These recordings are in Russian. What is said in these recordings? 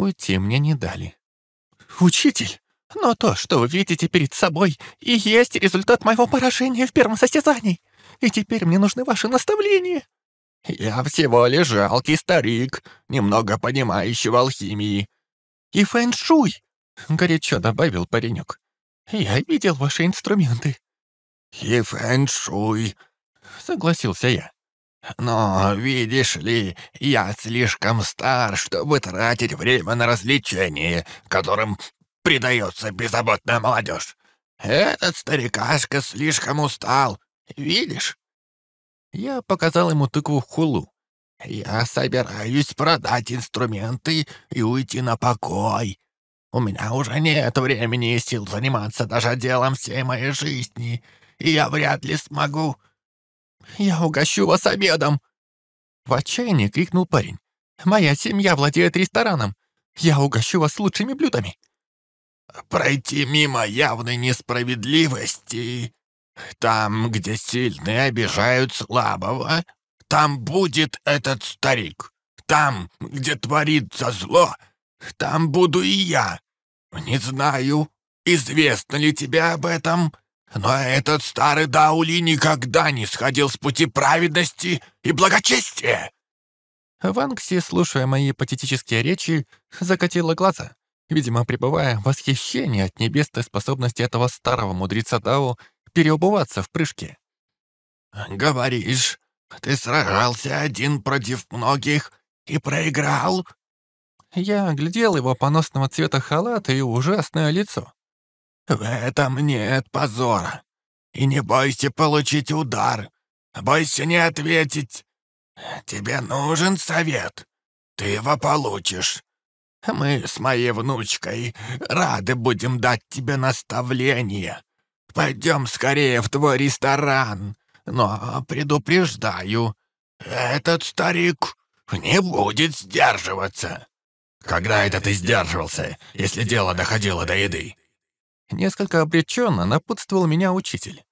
Уйти мне не дали. «Учитель, но то, что вы видите перед собой, и есть результат моего поражения в первом состязании. И теперь мне нужны ваши наставления». «Я всего лишь жалкий старик, немного понимающий в алхимии». «И фэншуй», — горячо добавил паренек. «Я видел ваши инструменты». «И фэншуй», — согласился я. «Но, видишь ли, я слишком стар, чтобы тратить время на развлечения, которым предается беззаботная молодежь. Этот старикашка слишком устал, видишь?» Я показал ему тыкву хулу. «Я собираюсь продать инструменты и уйти на покой. У меня уже нет времени и сил заниматься даже делом всей моей жизни, и я вряд ли смогу...» «Я угощу вас обедом!» В отчаянии крикнул парень. «Моя семья владеет рестораном. Я угощу вас лучшими блюдами!» «Пройти мимо явной несправедливости там, где сильные обижают слабого, там будет этот старик. Там, где творится зло, там буду и я. Не знаю, известно ли тебе об этом, но этот старый Даули никогда не сходил с пути праведности и благочестия». Ванкси, слушая мои патетические речи, закатила глаза, видимо, пребывая в восхищении от небесной способности этого старого мудреца Дао переобуваться в прыжке. «Говоришь, ты сражался один против многих и проиграл?» Я оглядел его поносного цвета халата и ужасное лицо. «В этом нет позора. И не бойся получить удар. Бойся не ответить. Тебе нужен совет. Ты его получишь. Мы с моей внучкой рады будем дать тебе наставление. Пойдем скорее в твой ресторан. Но предупреждаю, этот старик не будет сдерживаться». «Когда это ты сдерживался, если дело доходило до еды?» Несколько обреченно напутствовал меня учитель.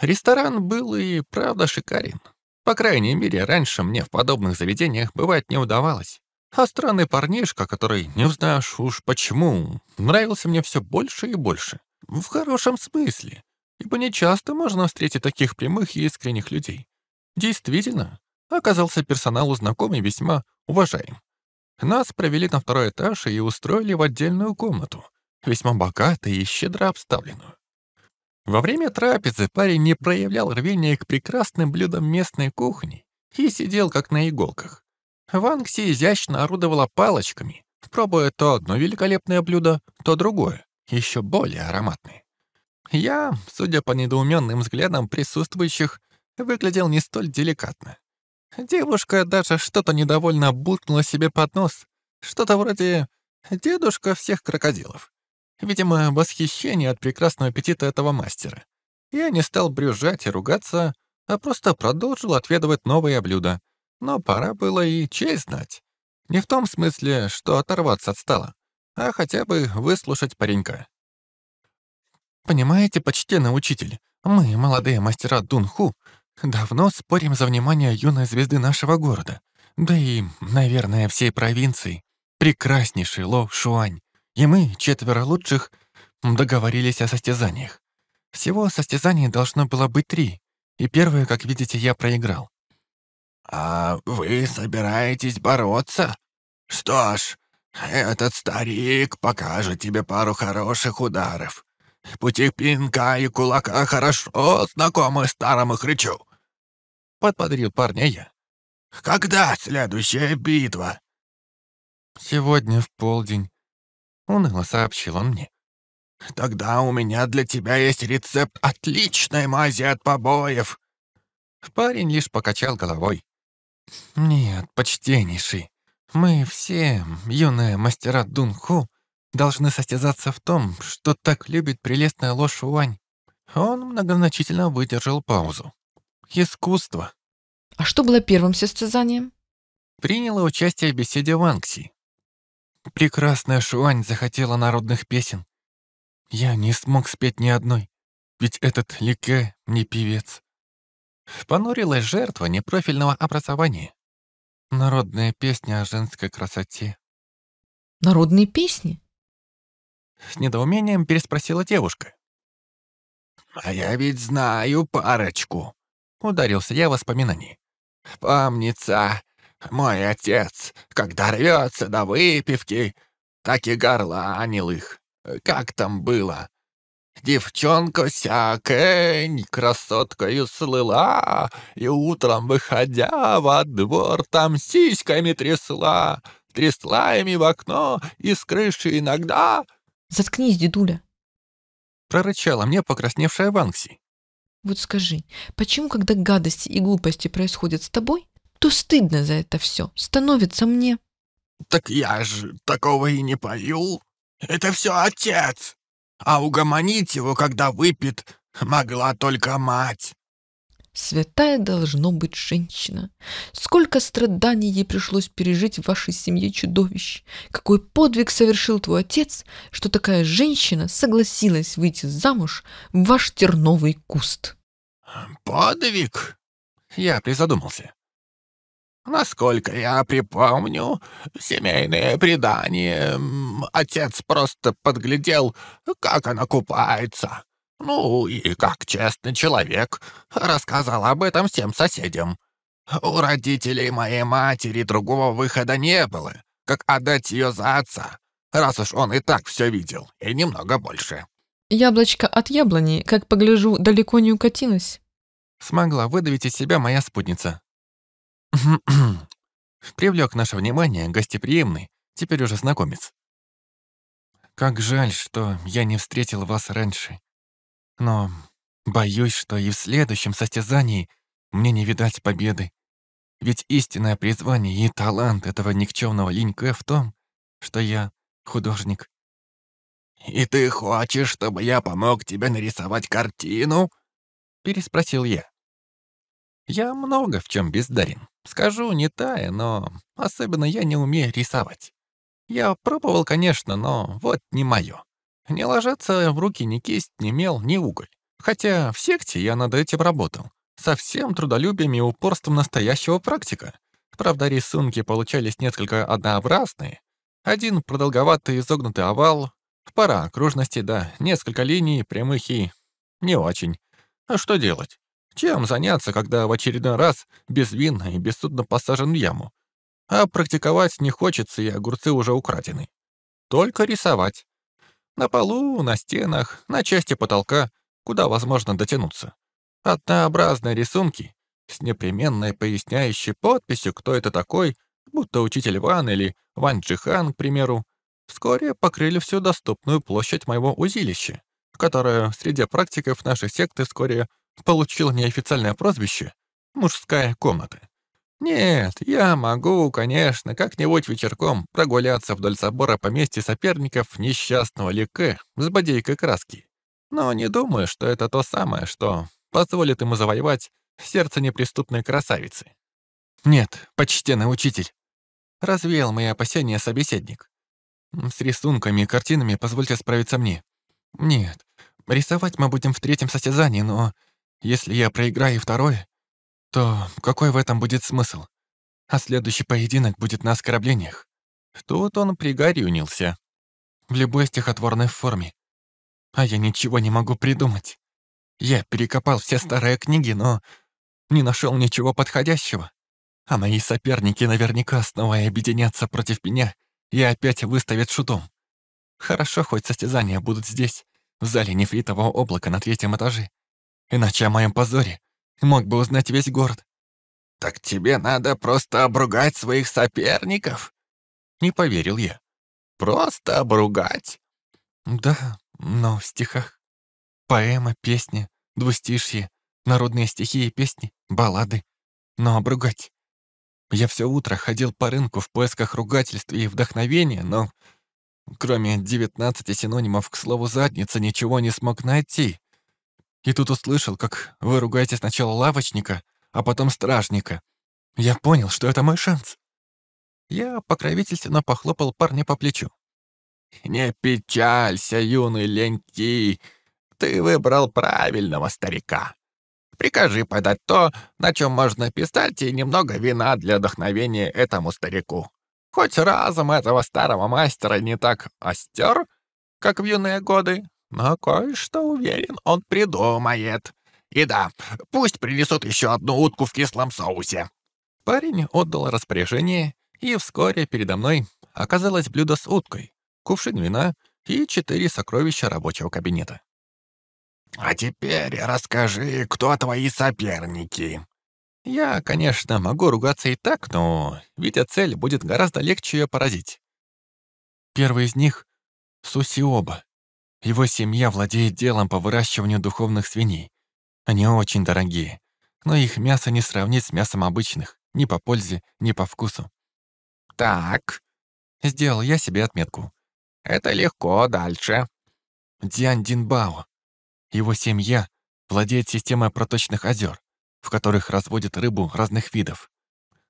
Ресторан был и правда шикарен. По крайней мере, раньше мне в подобных заведениях бывать не удавалось. А странный парнишка, который, не узнаешь уж почему, нравился мне все больше и больше. В хорошем смысле, ибо нечасто можно встретить таких прямых и искренних людей. Действительно, оказался персоналу знакомый весьма уважаем. Нас провели на второй этаж и устроили в отдельную комнату, весьма богатую и щедро обставленную. Во время трапезы парень не проявлял рвения к прекрасным блюдам местной кухни и сидел как на иголках. Ванкси изящно орудовала палочками, пробуя то одно великолепное блюдо, то другое, еще более ароматное. Я, судя по недоуменным взглядам присутствующих, выглядел не столь деликатно. Девушка даже что-то недовольно буркнула себе под нос. Что-то вроде «дедушка всех крокодилов». Видимо, восхищение от прекрасного аппетита этого мастера. Я не стал брюзжать и ругаться, а просто продолжил отведывать новые блюда. Но пора было и честь знать. Не в том смысле, что оторваться от стола, а хотя бы выслушать паренька. «Понимаете, почтенный учитель, мы, молодые мастера Дунху, Давно спорим за внимание юной звезды нашего города, да и, наверное, всей провинции. Прекраснейший Ло Шуань. И мы, четверо лучших, договорились о состязаниях. Всего состязаний должно было быть три, и первое, как видите, я проиграл. «А вы собираетесь бороться? Что ж, этот старик покажет тебе пару хороших ударов. Пути пинка и кулака хорошо знакомы старому хрычу. Подподрил парня я. «Когда следующая битва?» «Сегодня в полдень», — уныло сообщил он мне. «Тогда у меня для тебя есть рецепт отличной мази от побоев». Парень лишь покачал головой. «Нет, почтеннейший, мы все, юные мастера Дунху, должны состязаться в том, что так любит прелестная ложь Уань». Он многозначительно выдержал паузу. Искусство. А что было первым состязанием? Приняла участие в беседе Ванкси. Прекрасная Шуань захотела народных песен. Я не смог спеть ни одной, ведь этот Лике не певец. Понурилась жертва непрофильного образования. Народная песня о женской красоте. Народные песни? С недоумением переспросила девушка. «А я ведь знаю парочку», — ударился я в воспоминании. «Помнится, мой отец, когда рвется до выпивки, так и горланил их. Как там было? Девчонка всякая красоткою слыла, И утром, выходя во двор, там сиськами трясла, Трясла ими в окно и с крыши иногда. Заткнись, дедуля. Прорычала мне покрасневшая Ванкси. Вот скажи, почему, когда гадости и глупости происходят с тобой, то стыдно за это все становится мне? Так я же такого и не пою. Это все отец а угомонить его, когда выпит, могла только мать. Святая должно быть женщина. Сколько страданий ей пришлось пережить в вашей семье чудовищ. Какой подвиг совершил твой отец, что такая женщина согласилась выйти замуж в ваш терновый куст. Подвиг? Я призадумался. Насколько я припомню, семейное предание, отец просто подглядел, как она купается. Ну и как честный человек, рассказал об этом всем соседям. У родителей моей матери другого выхода не было, как отдать ее за отца, раз уж он и так все видел, и немного больше. Яблочко от яблони, как погляжу, далеко не укатилось. Смогла выдавить из себя моя спутница. Привлек наше внимание гостеприимный, теперь уже знакомец. Как жаль, что я не встретил вас раньше. Но боюсь, что и в следующем состязании мне не видать победы. Ведь истинное призвание и талант этого никчемного линька в том, что я художник. «И ты хочешь, чтобы я помог тебе нарисовать картину?» Переспросил я. Я много в чем бездарен. Скажу, не тая, но особенно я не умею рисовать. Я пробовал, конечно, но вот не мое. Не ложатся в руки ни кисть, ни мел, ни уголь. Хотя в секте я над этим работал. Со всем трудолюбием и упорством настоящего практика. Правда, рисунки получались несколько однообразные. Один продолговатый изогнутый овал, пара окружностей, да, несколько линий, прямых и... не очень. А что делать? Чем заняться, когда в очередной раз безвинно и бессудно посажен в яму? А практиковать не хочется, и огурцы уже украдены. Только рисовать. На полу, на стенах, на части потолка, куда возможно дотянуться. Однообразные рисунки с непременной поясняющей подписью, кто это такой, будто учитель Ван или Ван Джихан, к примеру, вскоре покрыли всю доступную площадь моего узилища, которое среди практиков нашей секты вскоре получил неофициальное прозвище «мужская комната». Нет, я могу, конечно, как-нибудь вечерком прогуляться вдоль забора поместья соперников несчастного Лике с бодейкой краски. Но не думаю, что это то самое, что позволит ему завоевать сердце неприступной красавицы. Нет, почтенный учитель. Развеял мои опасения собеседник. С рисунками и картинами позвольте справиться мне. Нет, рисовать мы будем в третьем состязании, но если я проиграю второе, то какой в этом будет смысл? А следующий поединок будет на оскорблениях. Тут он пригорюнился. В любой стихотворной форме. А я ничего не могу придумать. Я перекопал все старые книги, но не нашел ничего подходящего. А мои соперники наверняка снова объединятся против меня и опять выставят шутом. Хорошо, хоть состязания будут здесь, в зале нефритового облака на третьем этаже. Иначе о моем позоре мог бы узнать весь город. «Так тебе надо просто обругать своих соперников?» Не поверил я. «Просто обругать?» «Да, но в стихах. Поэма, песня, двустишье, народные стихи и песни, баллады. Но обругать. Я все утро ходил по рынку в поисках ругательств и вдохновения, но кроме девятнадцати синонимов к слову «задница» ничего не смог найти. И тут услышал, как вы ругаете сначала лавочника, а потом стражника. Я понял, что это мой шанс. Я покровительственно похлопал парня по плечу. «Не печалься, юный ленти, ты выбрал правильного старика. Прикажи подать то, на чем можно писать, и немного вина для вдохновения этому старику. Хоть разом этого старого мастера не так остер, как в юные годы, но кое-что, уверен, он придумает. И да, пусть принесут еще одну утку в кислом соусе». Парень отдал распоряжение, и вскоре передо мной оказалось блюдо с уткой, кувшин вина и четыре сокровища рабочего кабинета. «А теперь расскажи, кто твои соперники?» Я, конечно, могу ругаться и так, но, видя цель, будет гораздо легче ее поразить. Первый из них — Сусиоба. Его семья владеет делом по выращиванию духовных свиней. Они очень дорогие, но их мясо не сравнить с мясом обычных, ни по пользе, ни по вкусу. «Так», — сделал я себе отметку. «Это легко, дальше». Диан Динбао. Его семья владеет системой проточных озер в которых разводят рыбу разных видов.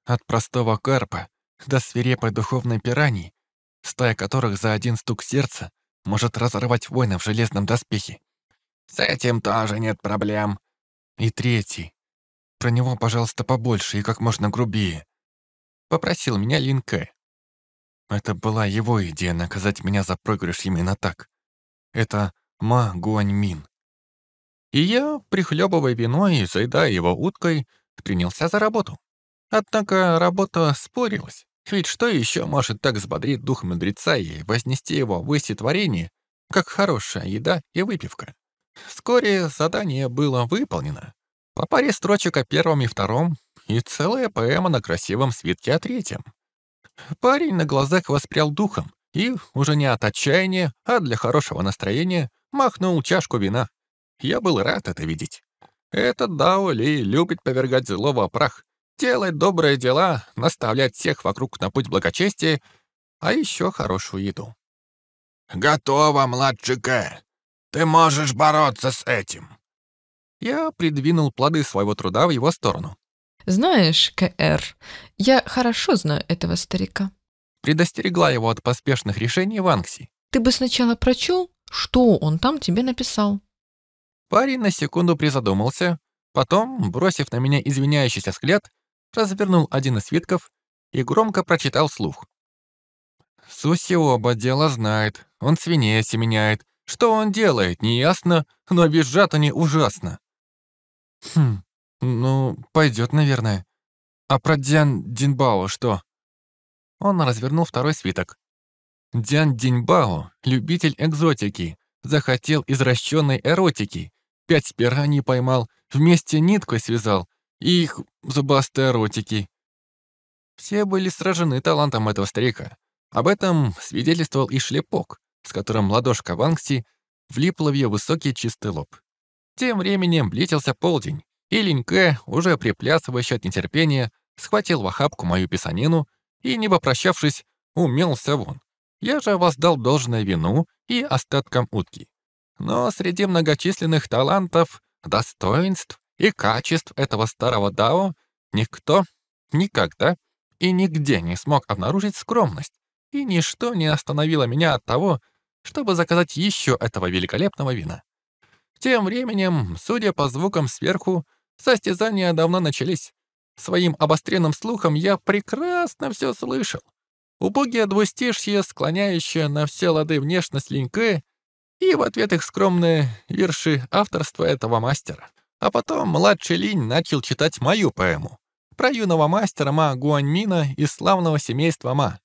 От простого карпа до свирепой духовной пираньи, стая которых за один стук сердца может разорвать воина в железном доспехе. С этим тоже нет проблем. И третий. Про него, пожалуйста, побольше и как можно грубее. Попросил меня Линке. Это была его идея наказать меня за проигрыш именно так. Это Ма Гуаньмин. И я, прихлебывая вино и заедая его уткой, принялся за работу. Однако работа спорилась. Ведь что еще может так взбодрить дух мудреца и вознести его в выси творения, как хорошая еда и выпивка? Вскоре задание было выполнено. По паре строчек о первом и втором, и целая поэма на красивом свитке о третьем. Парень на глазах воспрял духом и, уже не от отчаяния, а для хорошего настроения, махнул чашку вина. Я был рад это видеть. Этот Дао Ли любит повергать злого прах, делать добрые дела, наставлять всех вокруг на путь благочестия, а еще хорошую еду. «Готово, младший К. Ты можешь бороться с этим». Я придвинул плоды своего труда в его сторону. «Знаешь, К.Р., я хорошо знаю этого старика». Предостерегла его от поспешных решений Ванкси. «Ты бы сначала прочел, что он там тебе написал». Парень на секунду призадумался, потом, бросив на меня извиняющийся взгляд, развернул один из свитков и громко прочитал слух. Суси оба дело знает, он свиней осеменяет. Что он делает, неясно, но визжат они ужасно. Хм, ну, пойдет, наверное. А про Дзян Динбао что? Он развернул второй свиток. Дзян Динбао, любитель экзотики, захотел извращенной эротики пять пираний поймал, вместе ниткой связал, и их зубастые ротики. Все были сражены талантом этого старика. Об этом свидетельствовал и шлепок, с которым ладошка Вангси влипла в ее высокий чистый лоб. Тем временем близился полдень, и Линьке, уже приплясывающий от нетерпения, схватил в охапку мою писанину и, не попрощавшись, умелся вон. Я же воздал должное вину и остаткам утки. Но среди многочисленных талантов, достоинств и качеств этого старого Дао никто никогда и нигде не смог обнаружить скромность, и ничто не остановило меня от того, чтобы заказать еще этого великолепного вина. Тем временем, судя по звукам сверху, состязания давно начались. Своим обостренным слухом я прекрасно все слышал. Убогие двустишье, склоняющее на все лады внешность Линьке, и в ответ их скромные верши авторства этого мастера. А потом младший Линь начал читать мою поэму про юного мастера Ма Гуаньмина из славного семейства Ма.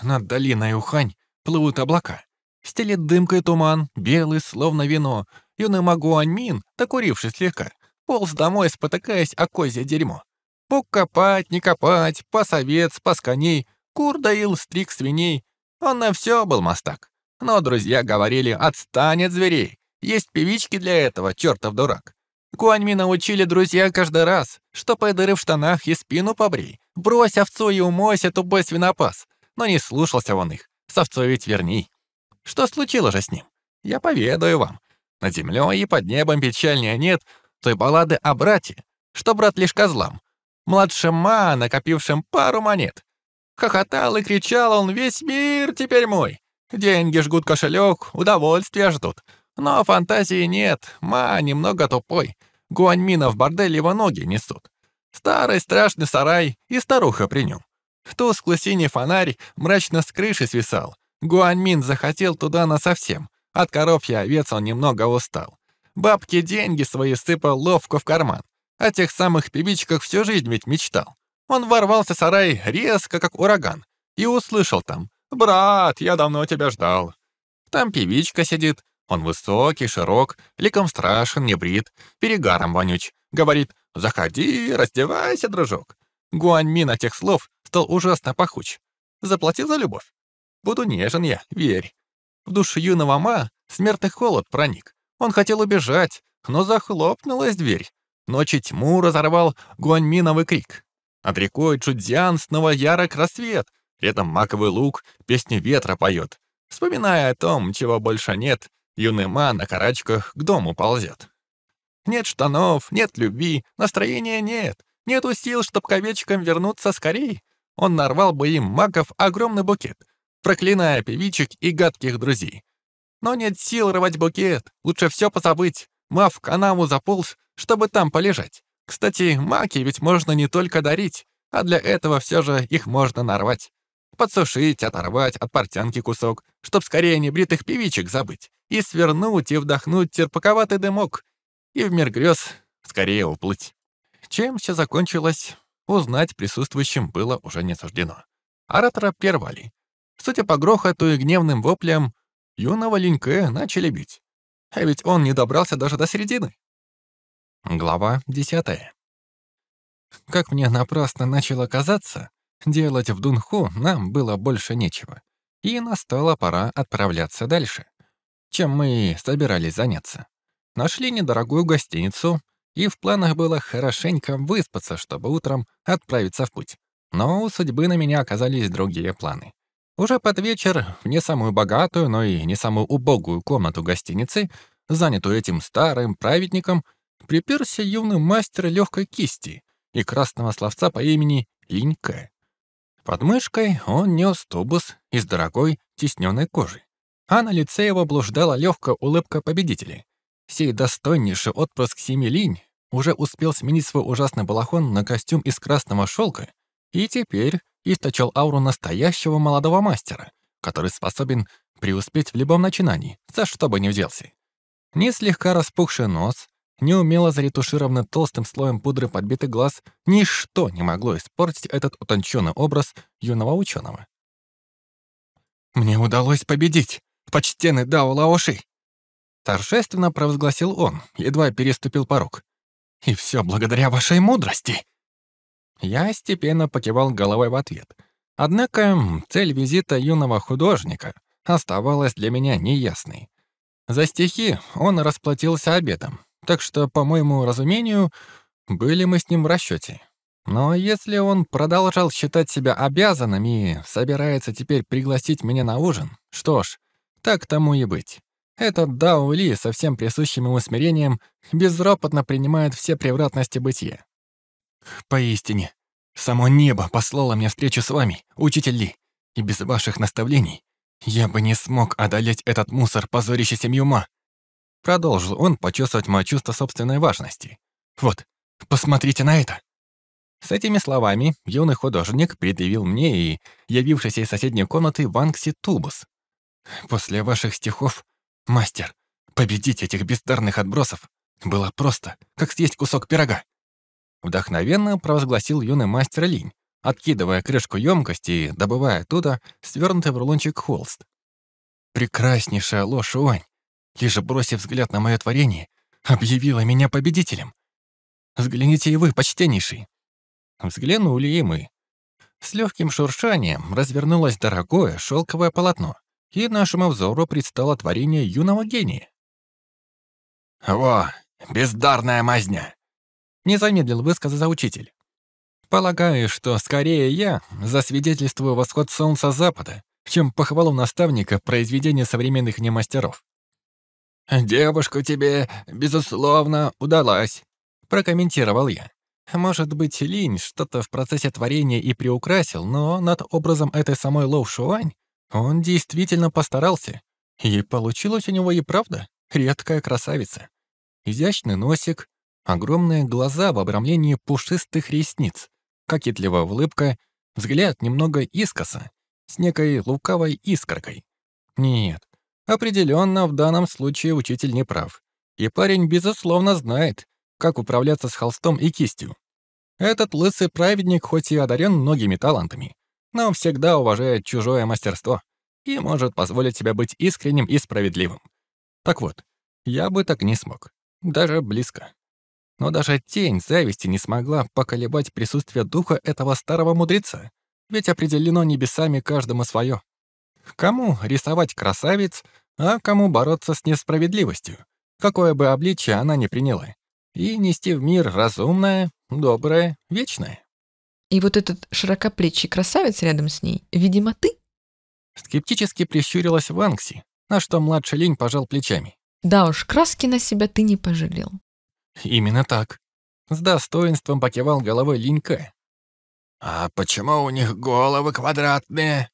Над долиной Ухань плывут облака. Стелит дымкой туман, белый, словно вино. Юный Ма Гуаньмин, докурившись слегка, полз домой, спотыкаясь о козье дерьмо. Пук копать, не копать, пас овец, пас коней, кур доил, стриг свиней. Он на все был мастак. Но друзья говорили, отстань от зверей. Есть певички для этого, чертов дурак. Куаньми научили друзья каждый раз, что дыры в штанах и спину побрей. Брось овцу и умойся, тупой свинопас. Но не слушался он их. С овцой ведь верней. Что случилось же с ним? Я поведаю вам. Над землей и под небом печальнее нет той баллады о брате, что брат лишь козлам. Младшим ма, накопившим пару монет. Хохотал и кричал он, весь мир теперь мой. Деньги жгут кошелек, удовольствия ждут. Но фантазии нет, ма немного тупой. Гуаньмина в борделе его ноги несут. Старый страшный сарай и старуха при нем. Тусклый синий фонарь мрачно с крыши свисал. Гуаньмин захотел туда насовсем. От коров и овец он немного устал. Бабки деньги свои сыпал ловко в карман. О тех самых певичках всю жизнь ведь мечтал. Он ворвался в сарай резко, как ураган, и услышал там «Брат, я давно тебя ждал». Там певичка сидит, он высокий, широк, ликом страшен, не брит, перегаром вонюч. Говорит «Заходи, раздевайся, дружок». Гуаньмин от тех слов стал ужасно пахуч. Заплатил за любовь. Буду нежен я, верь. В душу юного Ма смертный холод проник. Он хотел убежать, но захлопнулась дверь. Ночи тьму разорвал гуаньминовый крик. Над рекой Чудзян снова ярок рассвет. Рядом маковый лук песню ветра поет. Вспоминая о том, чего больше нет, юный Ма на карачках к дому ползет. Нет штанов, нет любви, настроения нет. Нету сил, чтоб к овечкам вернуться скорей. Он нарвал бы им маков огромный букет, проклиная певичек и гадких друзей. Но нет сил рвать букет, лучше все позабыть. Мав в канаву заполз, чтобы там полежать. Кстати, маки ведь можно не только дарить, а для этого все же их можно нарвать. Подсушить, оторвать от портянки кусок, чтоб скорее небритых певичек забыть, и свернуть и вдохнуть терпаковатый дымок, и в мир грез скорее уплыть. Чем все закончилось, узнать присутствующим было уже не суждено. Оратора первали. Судя по грохоту и гневным воплям, юного Линьке начали бить. А ведь он не добрался даже до середины. Глава десятая. Как мне напрасно начало казаться, делать в Дунху нам было больше нечего, и настала пора отправляться дальше, чем мы собирались заняться. Нашли недорогую гостиницу, и в планах было хорошенько выспаться, чтобы утром отправиться в путь. Но у судьбы на меня оказались другие планы. Уже под вечер в не самую богатую, но и не самую убогую комнату гостиницы, занятую этим старым праведником, приперся юный мастер легкой кисти и красного словца по имени Линька. Под мышкой он нес тубус из дорогой тисненной кожи, а на лице его блуждала легкая улыбка победителя. Сей достойнейший отпрыск семи линь уже успел сменить свой ужасный балахон на костюм из красного шелка и теперь источал ауру настоящего молодого мастера, который способен преуспеть в любом начинании, за что бы ни взялся. Ни слегка распухший нос, ни умело заретушированный толстым слоем пудры подбитый глаз, ничто не могло испортить этот утонченный образ юного ученого. «Мне удалось победить, почтенный Дао Лаоши!» Торжественно провозгласил он, едва переступил порог. «И все благодаря вашей мудрости!» Я степенно покивал головой в ответ. Однако цель визита юного художника оставалась для меня неясной. За стихи он расплатился обедом, так что, по моему разумению, были мы с ним в расчете. Но если он продолжал считать себя обязанным и собирается теперь пригласить меня на ужин, что ж, так тому и быть. Этот Дао Ли со всем присущим ему смирением безропотно принимает все превратности бытия. Поистине, само небо послало мне встречу с вами, учитель Ли, и без ваших наставлений я бы не смог одолеть этот мусор, позорище семью Ма. Продолжил он почувствовать мое чувство собственной важности. Вот, посмотрите на это. С этими словами юный художник предъявил мне и явившийся из соседней комнаты Ванкси Тубус. После ваших стихов «Мастер, победить этих бездарных отбросов было просто, как съесть кусок пирога». Вдохновенно провозгласил юный мастер Линь, откидывая крышку емкости и добывая оттуда свернутый в рулончик холст. Прекраснейшая ложь Уань, лишь бросив взгляд на мое творение, объявила меня победителем. Взгляните и вы, почтеннейший. Взглянули и мы. С легким шуршанием развернулось дорогое шелковое полотно и нашему взору предстало творение юного гения. «Во, бездарная мазня!» Не замедлил высказаться учитель. Полагаю, что скорее я засвидетельствую восход солнца запада, чем похвалу наставника произведения современных немастеров. «Девушка тебе, безусловно, удалась», — прокомментировал я. Может быть, Линь что-то в процессе творения и приукрасил, но над образом этой самой Лоу Шуань он действительно постарался. И получилось у него и правда редкая красавица. Изящный носик, огромные глаза в обрамлении пушистых ресниц, кокетливая улыбка Взгляд немного искоса, с некой лукавой искоркой. Нет, определенно в данном случае учитель не прав. И парень, безусловно, знает, как управляться с холстом и кистью. Этот лысый праведник хоть и одарен многими талантами, но всегда уважает чужое мастерство и может позволить себе быть искренним и справедливым. Так вот, я бы так не смог. Даже близко. Но даже тень зависти не смогла поколебать присутствие духа этого старого мудреца, ведь определено небесами каждому свое. Кому рисовать красавиц, а кому бороться с несправедливостью, какое бы обличие она ни приняла, и нести в мир разумное, доброе, вечное. И вот этот широкоплечий красавец рядом с ней, видимо, ты? Скептически прищурилась Ванкси, на что младший лень пожал плечами. Да уж, краски на себя ты не пожалел. Именно так. С достоинством покивал головой Линька. «А почему у них головы квадратные?»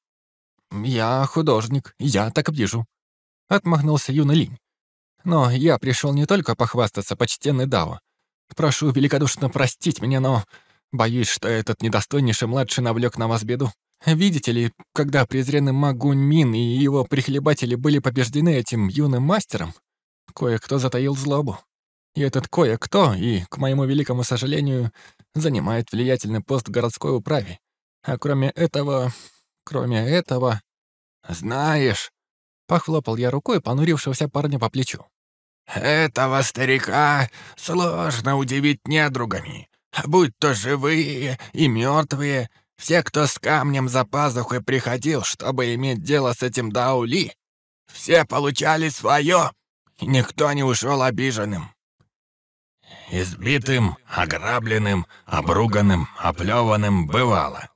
«Я художник, я так вижу», — отмахнулся юный Линь. «Но я пришел не только похвастаться, почтенный Дао. Прошу великодушно простить меня, но боюсь, что этот недостойнейший младший навлек на вас беду. Видите ли, когда презренный Магунь Мин и его прихлебатели были побеждены этим юным мастером, кое-кто затаил злобу. И этот кое-кто, и, к моему великому сожалению, занимает влиятельный пост в городской управе. А кроме этого... Кроме этого... Знаешь... Похлопал я рукой понурившегося парня по плечу. «Этого старика сложно удивить недругами. Будь то живые и мертвые, все, кто с камнем за пазухой приходил, чтобы иметь дело с этим Даули, все получали свое, и никто не ушел обиженным. Избитым, ограбленным, обруганным, оплеванным бывало.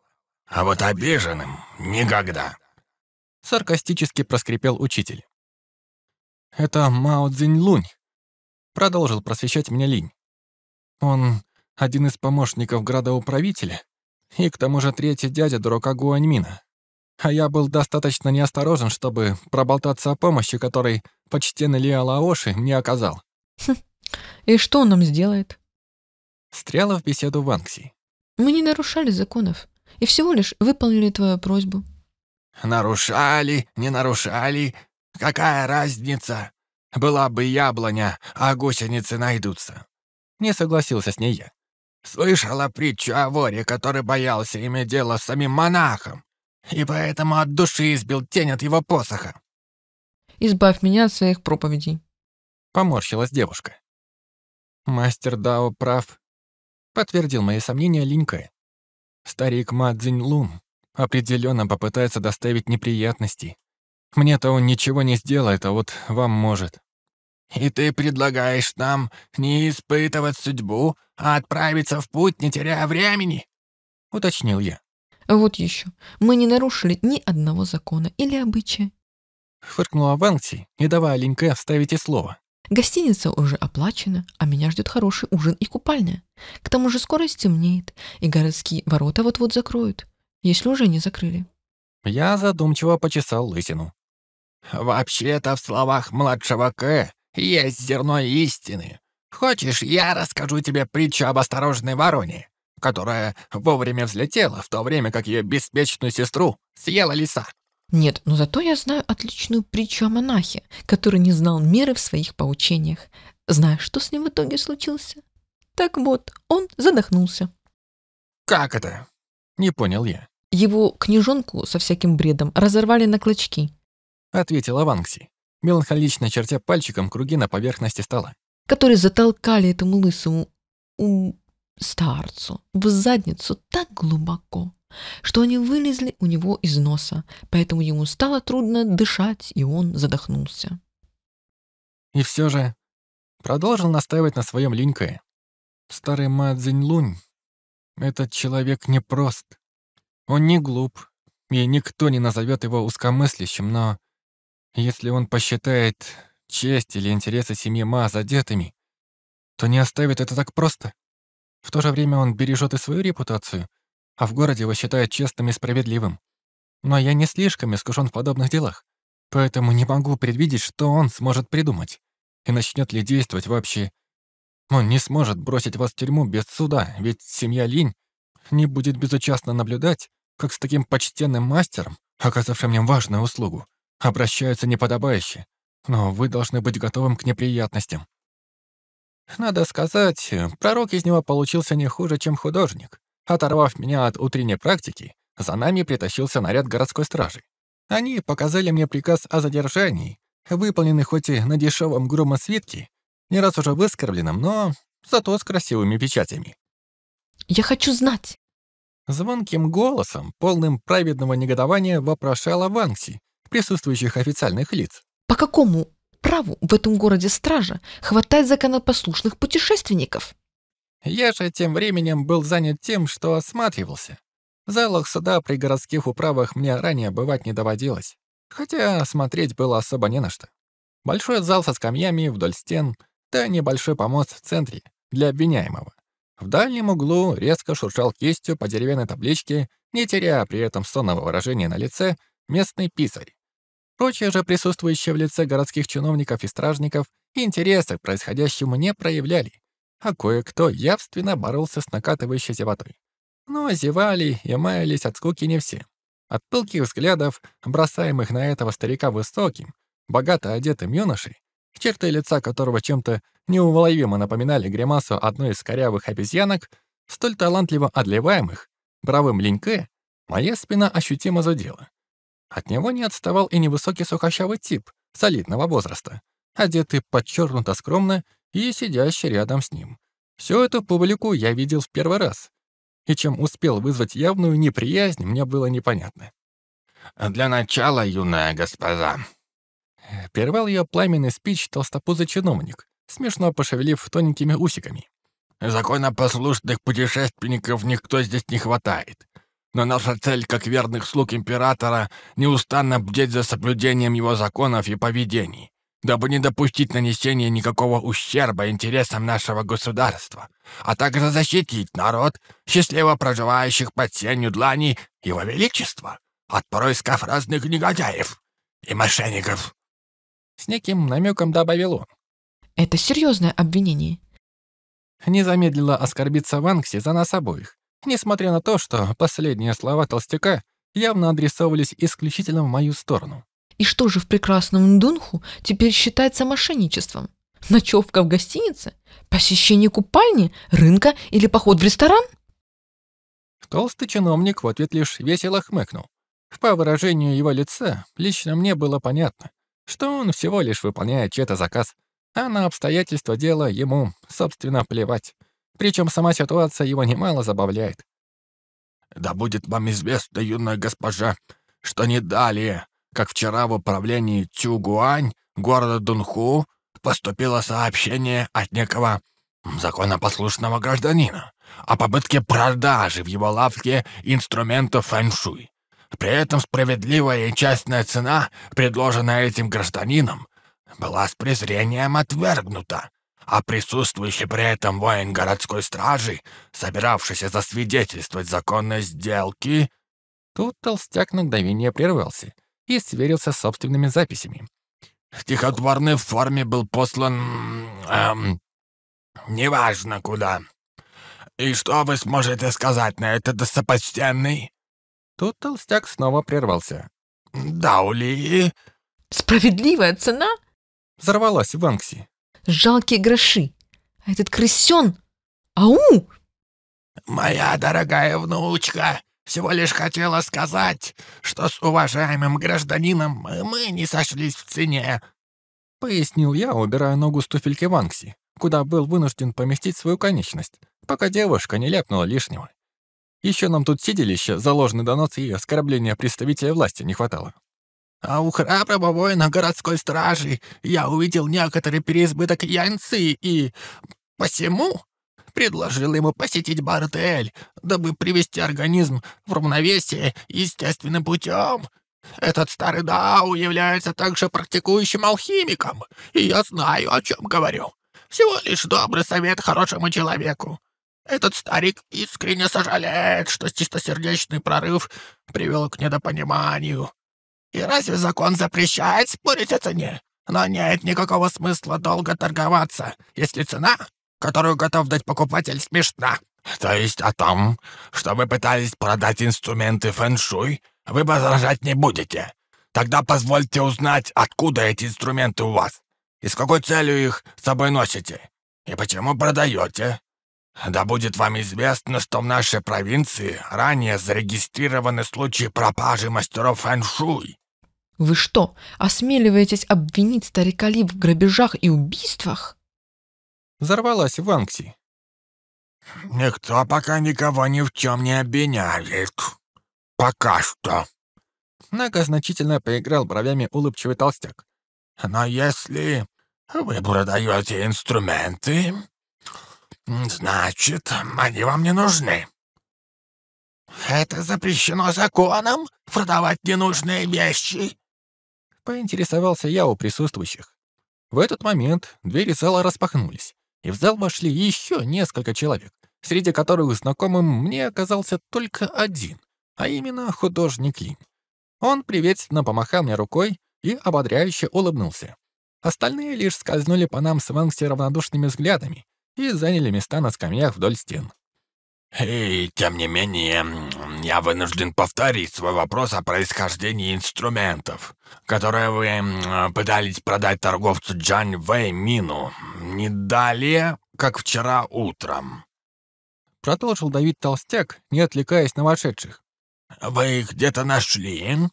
А вот обиженным — никогда. Саркастически проскрипел учитель. «Это Мао Цзинь-Лунь», — продолжил просвещать меня Линь. «Он один из помощников градоуправителя и к тому же третий дядя дурака Гуаньмина. А я был достаточно неосторожен, чтобы проболтаться о помощи, которой почтенный Лиа Лаоши мне оказал. Хм. И что он нам сделает? Стряла в беседу Ванкси. Мы не нарушали законов и всего лишь выполнили твою просьбу. Нарушали, не нарушали, какая разница? Была бы яблоня, а гусеницы найдутся. Не согласился с ней я. Слышала притчу о воре, который боялся иметь дело с самим монахом, и поэтому от души избил тень от его посоха. «Избавь меня от своих проповедей», — поморщилась девушка. «Мастер Дао прав», — подтвердил мои сомнения Линька. «Старик Ма Цзинь-Лун определенно попытается доставить неприятности. Мне-то он ничего не сделает, а вот вам может». «И ты предлагаешь нам не испытывать судьбу, а отправиться в путь, не теряя времени?» — уточнил я. «Вот еще. Мы не нарушили ни одного закона или обычая». Фыркнула Ванкси, не давая Линьке вставить и слово. Гостиница уже оплачена, а меня ждет хороший ужин и купальня. К тому же скоро стемнеет, и городские ворота вот-вот закроют, если уже не закрыли. Я задумчиво почесал лысину. «Вообще-то в словах младшего К есть зерно истины. Хочешь, я расскажу тебе притчу об осторожной вороне, которая вовремя взлетела, в то время как ее беспечную сестру съела лиса?» Нет, но зато я знаю отличную притчу о монахе, который не знал меры в своих поучениях. Знаешь, что с ним в итоге случился? Так вот, он задохнулся. «Как это?» Не понял я. Его книжонку со всяким бредом разорвали на клочки. Ответила Ванкси, меланхолично чертя пальчиком круги на поверхности стола. Которые затолкали этому лысому у старцу в задницу так глубоко, что они вылезли у него из носа, поэтому ему стало трудно дышать, и он задохнулся. И все же продолжил настаивать на своем Линьке. Старый Ма Цзиньлунь, этот человек непрост. Он не глуп, и никто не назовет его узкомыслящим, но если он посчитает честь или интересы семьи Ма задетыми, то не оставит это так просто. В то же время он бережет и свою репутацию — а в городе его считают честным и справедливым. Но я не слишком искушен в подобных делах, поэтому не могу предвидеть, что он сможет придумать. И начнет ли действовать вообще. Он не сможет бросить вас в тюрьму без суда, ведь семья Линь не будет безучастно наблюдать, как с таким почтенным мастером, оказавшим мне важную услугу, обращаются неподобающе, но вы должны быть готовым к неприятностям. Надо сказать, пророк из него получился не хуже, чем художник. Оторвав меня от утренней практики, за нами притащился наряд городской стражи. Они показали мне приказ о задержании, выполненный хоть и на дешевом грубом свитке, не раз уже выскорбленном, но зато с красивыми печатями. «Я хочу знать!» Звонким голосом, полным праведного негодования, вопрошала Ванкси, присутствующих официальных лиц. «По какому праву в этом городе стража хватает законопослушных путешественников?» Я же тем временем был занят тем, что осматривался. В залах суда при городских управах мне ранее бывать не доводилось, хотя смотреть было особо не на что. Большой зал со скамьями вдоль стен, да небольшой помост в центре для обвиняемого. В дальнем углу резко шуршал кистью по деревянной табличке, не теряя при этом сонного выражения на лице, местный писарь. Прочие же присутствующие в лице городских чиновников и стражников интереса к происходящему не проявляли, а кое-кто явственно боролся с накатывающей зевотой. Но зевали и маялись от скуки не все. От пылких взглядов, бросаемых на этого старика высоким, богато одетым юношей, черты лица которого чем-то неуловимо напоминали гримасу одной из корявых обезьянок, столь талантливо отливаемых, бравым линьке, моя спина ощутимо задела. От него не отставал и невысокий сухощавый тип, солидного возраста, одетый подчеркнуто скромно и сидящий рядом с ним. Всю эту публику я видел в первый раз, и чем успел вызвать явную неприязнь, мне было непонятно. «Для начала, юная госпожа...» Прервал ее пламенный спич толстопузый чиновник, смешно пошевелив тоненькими усиками. «Законопослушных путешественников никто здесь не хватает. Но наша цель, как верных слуг императора, неустанно бдеть за соблюдением его законов и поведений дабы не допустить нанесения никакого ущерба интересам нашего государства, а также защитить народ, счастливо проживающих под сенью длани Его Величества, от происков разных негодяев и мошенников». С неким намеком добавил он. «Это серьезное обвинение». Не замедлила оскорбиться Ванкси за нас обоих, несмотря на то, что последние слова толстяка явно адресовывались исключительно в мою сторону. И что же в прекрасном Дунху теперь считается мошенничеством? Ночевка в гостинице? Посещение купальни, рынка или поход в ресторан? Толстый чиновник в ответ лишь весело хмыкнул. По выражению его лица, лично мне было понятно, что он всего лишь выполняет чей-то заказ, а на обстоятельства дела ему, собственно, плевать. Причем сама ситуация его немало забавляет. «Да будет вам известно, юная госпожа, что не далее, как вчера в управлении Чугуань, города Дунху, поступило сообщение от некого законопослушного гражданина о попытке продажи в его лавке инструментов фэншуй. При этом справедливая и честная цена, предложенная этим гражданином, была с презрением отвергнута, а присутствующий при этом воин городской стражи, собиравшийся засвидетельствовать законность сделки... Тут толстяк на мгновение прервался и сверился с собственными записями. В стихотворной форме был послан... Эм, неважно куда. И что вы сможете сказать на это, достопочтенный?» Тут толстяк снова прервался. «Даули...» «Справедливая цена?» Взорвалась Ванкси. «Жалкие гроши. А этот крысен... Ау!» «Моя дорогая внучка, всего лишь хотела сказать, что с уважаемым гражданином мы не сошлись в цене», — пояснил я, убирая ногу с туфельки Ванкси, куда был вынужден поместить свою конечность, пока девушка не ляпнула лишнего. Еще нам тут сиделище, заложенный донос и оскорбления представителя власти не хватало. А у храброго воина городской стражи я увидел некоторый переизбыток янцы и... Посему предложил ему посетить бордель, дабы привести организм в равновесие естественным путем. Этот старый Дау является также практикующим алхимиком, и я знаю, о чем говорю. Всего лишь добрый совет хорошему человеку. Этот старик искренне сожалеет, что чистосердечный прорыв привел к недопониманию. И разве закон запрещает спорить о цене? Но нет никакого смысла долго торговаться, если цена которую готов дать покупатель, смешна. То есть о том, что вы пытались продать инструменты фэншуй, вы возражать не будете. Тогда позвольте узнать, откуда эти инструменты у вас, и с какой целью их с собой носите, и почему продаете. Да будет вам известно, что в нашей провинции ранее зарегистрированы случаи пропажи мастеров фэншуй. Вы что, осмеливаетесь обвинить старика Ли в грабежах и убийствах? Взорвалась Ванкси. Никто пока никого ни в чем не обвиняет. Пока что. Многозначительно поиграл бровями улыбчивый толстяк. Но если вы продаете инструменты, значит, они вам не нужны. Это запрещено законом продавать ненужные вещи. Поинтересовался я у присутствующих. В этот момент двери зала распахнулись, и в зал вошли еще несколько человек, среди которых знакомым мне оказался только один, а именно художник Линь. Он приветственно помахал мне рукой и ободряюще улыбнулся. Остальные лишь скользнули по нам с Ванкси равнодушными взглядами и заняли места на скамьях вдоль стен. И тем не менее, я вынужден повторить свой вопрос о происхождении инструментов, которые вы пытались продать торговцу Джань Вэй Мину не далее, как вчера утром. Продолжил Давид Толстяк, не отвлекаясь на вошедших. «Вы их где-то нашли?»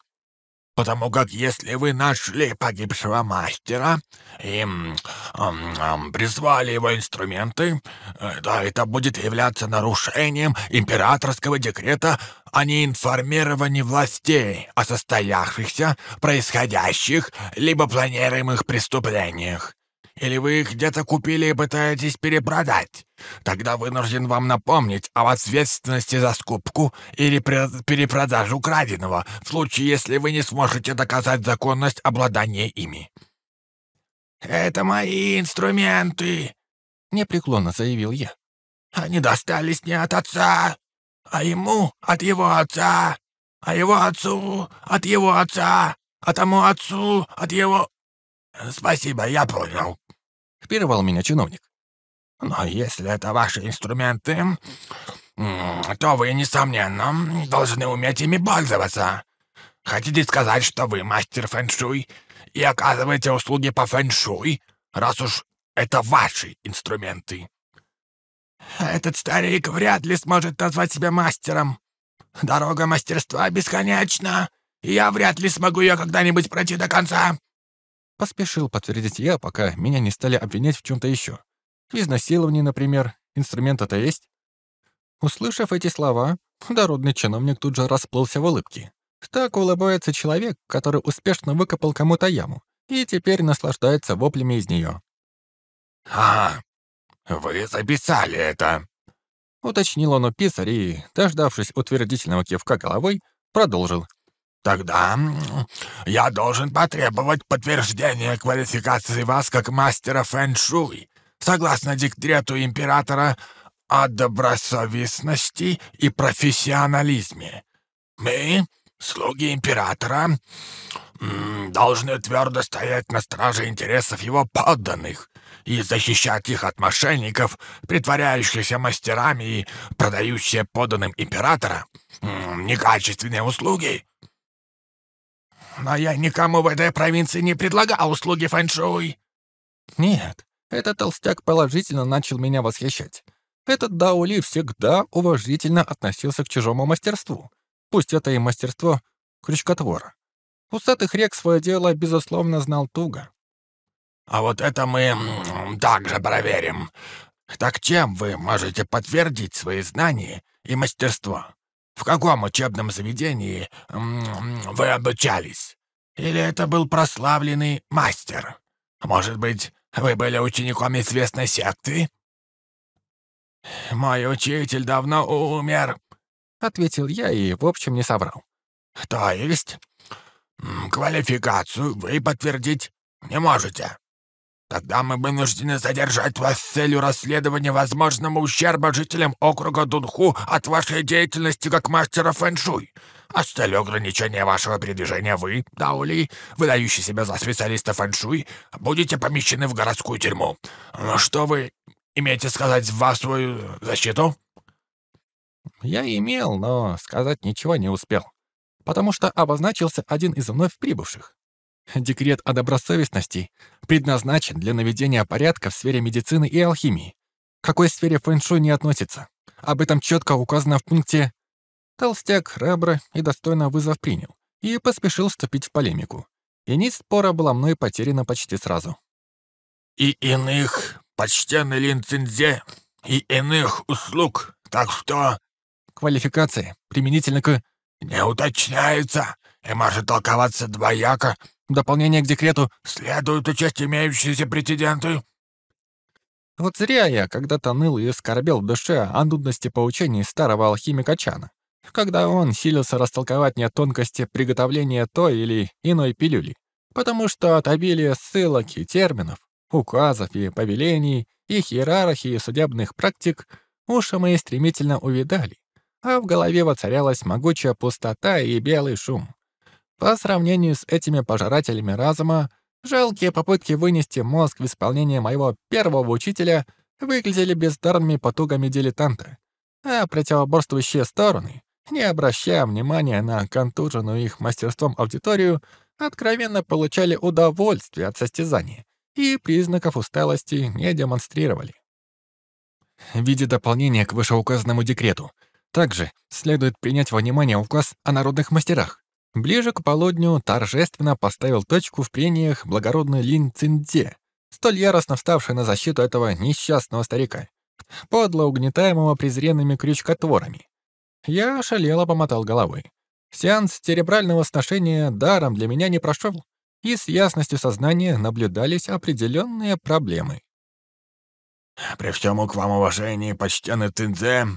потому как если вы нашли погибшего мастера и м, м, призвали его инструменты, э, то это будет являться нарушением императорского декрета о неинформировании властей о состоявшихся, происходящих, либо планируемых преступлениях. Или вы их где-то купили и пытаетесь перепродать? Тогда вынужден вам напомнить об ответственности за скупку или перепродажу краденого, в случае, если вы не сможете доказать законность обладания ими». «Это мои инструменты», — непреклонно заявил я. «Они достались не от отца, а ему от его отца, а его отцу от его отца, а тому отцу от его...» «Спасибо, я понял», — прервал меня чиновник. «Но если это ваши инструменты, то вы, несомненно, должны уметь ими пользоваться. Хотите сказать, что вы мастер фэншуй и оказываете услуги по фэншуй, раз уж это ваши инструменты?» «Этот старик вряд ли сможет назвать себя мастером. Дорога мастерства бесконечна, и я вряд ли смогу ее когда-нибудь пройти до конца. Поспешил подтвердить я, пока меня не стали обвинять в чем то еще. В изнасиловании, например, инструмент-то есть. Услышав эти слова, дородный чиновник тут же расплылся в улыбке. Так улыбается человек, который успешно выкопал кому-то яму и теперь наслаждается воплями из нее. «А, вы записали это!» Уточнил он у писаря и, дождавшись утвердительного кивка головой, продолжил. Тогда я должен потребовать подтверждения квалификации вас как мастера фэн-шуй, согласно декрету императора о добросовестности и профессионализме. Мы, слуги императора, должны твердо стоять на страже интересов его подданных и защищать их от мошенников, притворяющихся мастерами и продающие подданным императора некачественные услуги но я никому в этой провинции не предлагал услуги фэншуй». «Нет, этот толстяк положительно начал меня восхищать. Этот Даули всегда уважительно относился к чужому мастерству, пусть это и мастерство крючкотвора. Усатый рек свое дело, безусловно, знал туго. «А вот это мы также проверим. Так чем вы можете подтвердить свои знания и мастерство?» В каком учебном заведении вы обучались? Или это был прославленный мастер? Может быть, вы были учеником известной секты?» «Мой учитель давно умер», — ответил я и, в общем, не соврал. «То есть, квалификацию вы подтвердить не можете?» Тогда мы вынуждены задержать вас с целью расследования возможного ущерба жителям округа Дунху от вашей деятельности как мастера фэншуй. А с целью ограничения вашего передвижения вы, Даули, выдающий себя за специалиста фэншуй, будете помещены в городскую тюрьму. Что вы имеете сказать в свою защиту?» Я имел, но сказать ничего не успел, потому что обозначился один из вновь прибывших. Декрет о добросовестности предназначен для наведения порядка в сфере медицины и алхимии. К какой сфере фэншуй не относится? Об этом четко указано в пункте Толстяк храбро и достойно вызов принял и поспешил вступить в полемику. И нить спора была мной потеряна почти сразу. «И иных, почтенный Лин Цинзе, и иных услуг, так что...» Квалификация применительно к... «Не уточняется и может толковаться двояко. Дополнение к декрету следует учесть имеющиеся прецеденты». Вот зря я когда-то ныл и скорбел в душе о нудности поучений старого алхимика Чана когда он силился растолковать мне тонкости приготовления той или иной пилюли, потому что от обилия ссылок и терминов, указов и повелений, их иерархии и судебных практик уши мои стремительно увидали, а в голове воцарялась могучая пустота и белый шум. По сравнению с этими пожирателями разума, жалкие попытки вынести мозг в исполнение моего первого учителя выглядели бездарными потугами дилетанта, а противоборствующие стороны не обращая внимания на контуженную их мастерством аудиторию, откровенно получали удовольствие от состязания и признаков усталости не демонстрировали. В виде дополнения к вышеуказанному декрету также следует принять во внимание указ о народных мастерах. Ближе к полудню торжественно поставил точку в прениях благородный Лин Циндзе, столь яростно вставший на защиту этого несчастного старика, подло угнетаемого презренными крючкотворами. Я ошалело помотал головой. Сеанс церебрального сношения даром для меня не прошел, и с ясностью сознания наблюдались определенные проблемы. «При всем к вам уважении, почтенный Тинзе,